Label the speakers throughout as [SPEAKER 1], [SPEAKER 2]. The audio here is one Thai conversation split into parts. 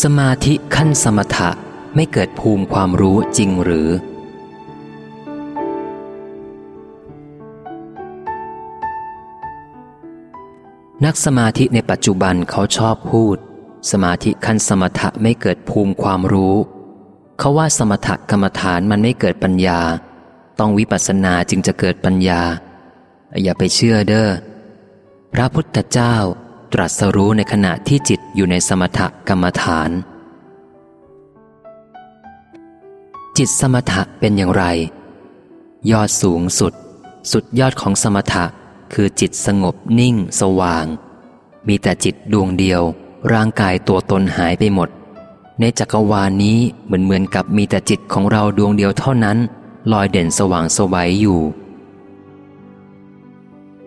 [SPEAKER 1] สมาธิขั้นสมถะไม่เกิดภูมิความรู้จริงหรือ นักสมาธิในปัจจุบันเขาชอบพูด สมาธิขั้นสมถะไม่เกิดภูมิความรู้ เขาว่าสมถกรรมฐานมันไม่เกิดปัญญา ต้องวิปัสสนาจึงจะเกิดปัญญา อย่าไปเชื่อเด้อพระพุทธเจ้า ตรัสรู้ในขณะที่จิตอยู่ในสมถกรรมฐาน จิตสมถะเป็นอย่างไร ยอดสูงสุด สุดยอดของสมถะคือจิตสงบนิ่งสว่าง มีแต่จิตดวงเดียว ร่างกายตัวตนหายไปหมด ในจักรวาลนี้เหมือนเหมือนกับมีแต่จิตของเราดวงเดียวเท่านั้น ลอยเด่นสว่างสวัยอยู่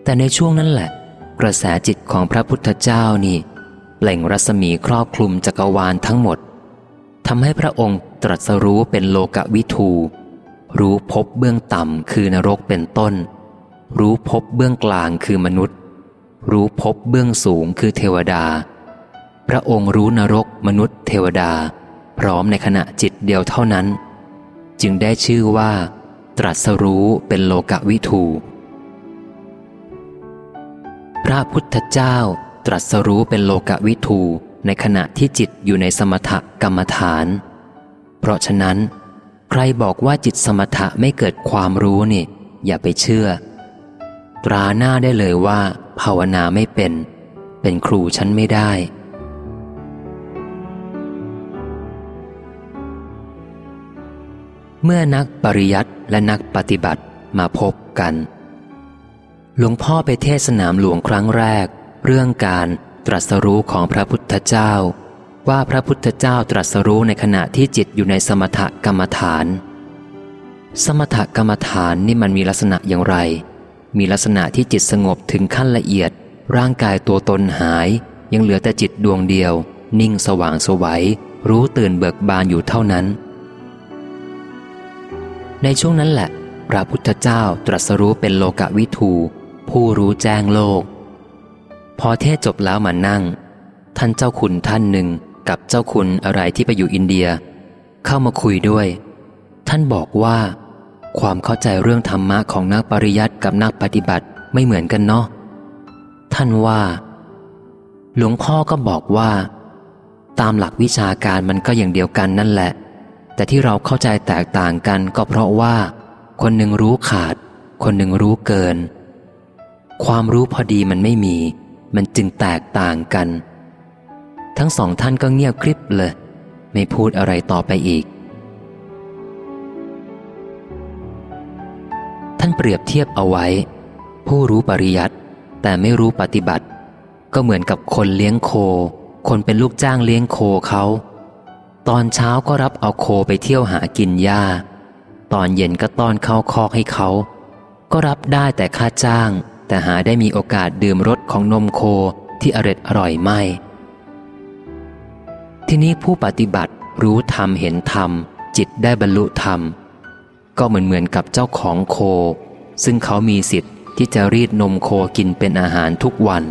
[SPEAKER 1] แต่ในช่วงนั้นแหละ กระแสจิตของพระพุทธเจ้านี่เปล่งรัศมีครอบคลุมจักรวาลทั้งหมดทำให้พระองค์ตรัสรู้เป็นโลกวิทูรู้พบเบื้องต่ำคือนรกเป็นต้น รู้พบเบื้องกลางคือมนุษย์ รู้พบเบื้องสูงคือเทวดา พระองค์รู้นรกมนุษย์เทวดา พร้อมในขณะจิตเดียวเท่านั้น จึงได้ชื่อว่า ตรัสรู้เป็นโลกวิทู พระพุทธเจ้าตรัสรู้เป็นโลกวิทูในขณะที่จิตอยู่ในสมถกรรมฐาน เพราะฉะนั้น ใครบอกว่าจิตสมถะไม่เกิดความรู้นี่ อย่าไปเชื่อ ตราหน้าได้เลยว่า ภาวนาไม่เป็น เป็นครูฉันไม่ได้ เมื่อนักปริยัติและนักปฏิบัติมาพบกัน หลวงพ่อไปเทศนามหลวงครั้งแรก เรื่องการตรัสรู้ของพระพุทธเจ้า ว่าพระพุทธเจ้าตรัสรู้ในขณะที่จิตอยู่ในสมถกรรมฐาน สมถกรรมฐานนี่มันมีลักษณะอย่างไร มีลักษณะที่จิตสงบถึงขั้นละเอียด ร่างกายตัวตนหาย ยังเหลือแต่จิตดวงเดียว นิ่งสว่างสวัยรู้ตื่นเบิกบานอยู่เท่านั้น ในช่วงนั้นแหละ พระพุทธเจ้าตรัสรู้เป็นโลกวิทู ผู้รู้แจ้งโลก พอเทศจบแล้วมานั่ง ท่านเจ้าคุณท่านหนึ่งกับเจ้าคุณอะไรที่ไปอยู่อินเดีย เข้ามาคุยด้วย ท่านบอกว่า ความเข้าใจเรื่องธรรมะของนักปริยัติกับนักปฏิบัติไม่เหมือนกันเนาะท่านว่า หลวงพ่อก็บอกว่า ตามหลักวิชาการมันก็อย่างเดียวกันนั่นแหละ แต่ที่เราเข้าใจแตกต่างกันก็เพราะว่า คนหนึ่งรู้ขาด คนหนึ่งรู้เกิน ความรู้พอดีมันไม่มี มันจึงแตกต่างกัน ทั้งสองท่านก็เงียบคริบเลย ไม่พูดอะไรต่อไปอีก ท่านเปรียบเทียบเอาไว้ ผู้รู้ปริยัติแต่ไม่รู้ปฏิบัติ ก็เหมือนกับคนเลี้ยงโค คนเป็นลูกจ้างเลี้ยงโคเขา ตอนเช้าก็รับเอาโคไปเที่ยวหากินหญ้า ตอนเย็นก็ต้อนเข้าคอกให้เขา ก็รับได้แต่ค่าจ้าง แต่หาได้มีโอกาสดื่มรสของนมโคที่อร็ดอร่อยไม่ ทีนี้ผู้ปฏิบัติรู้ธรรมเห็นธรรม จิตได้บรรลุธรรม ก็เหมือนเหมือนกับเจ้าของโค ซึ่งเขามีสิทธิ์ที่จะรีดนมโคกินเป็นอาหารทุกวัน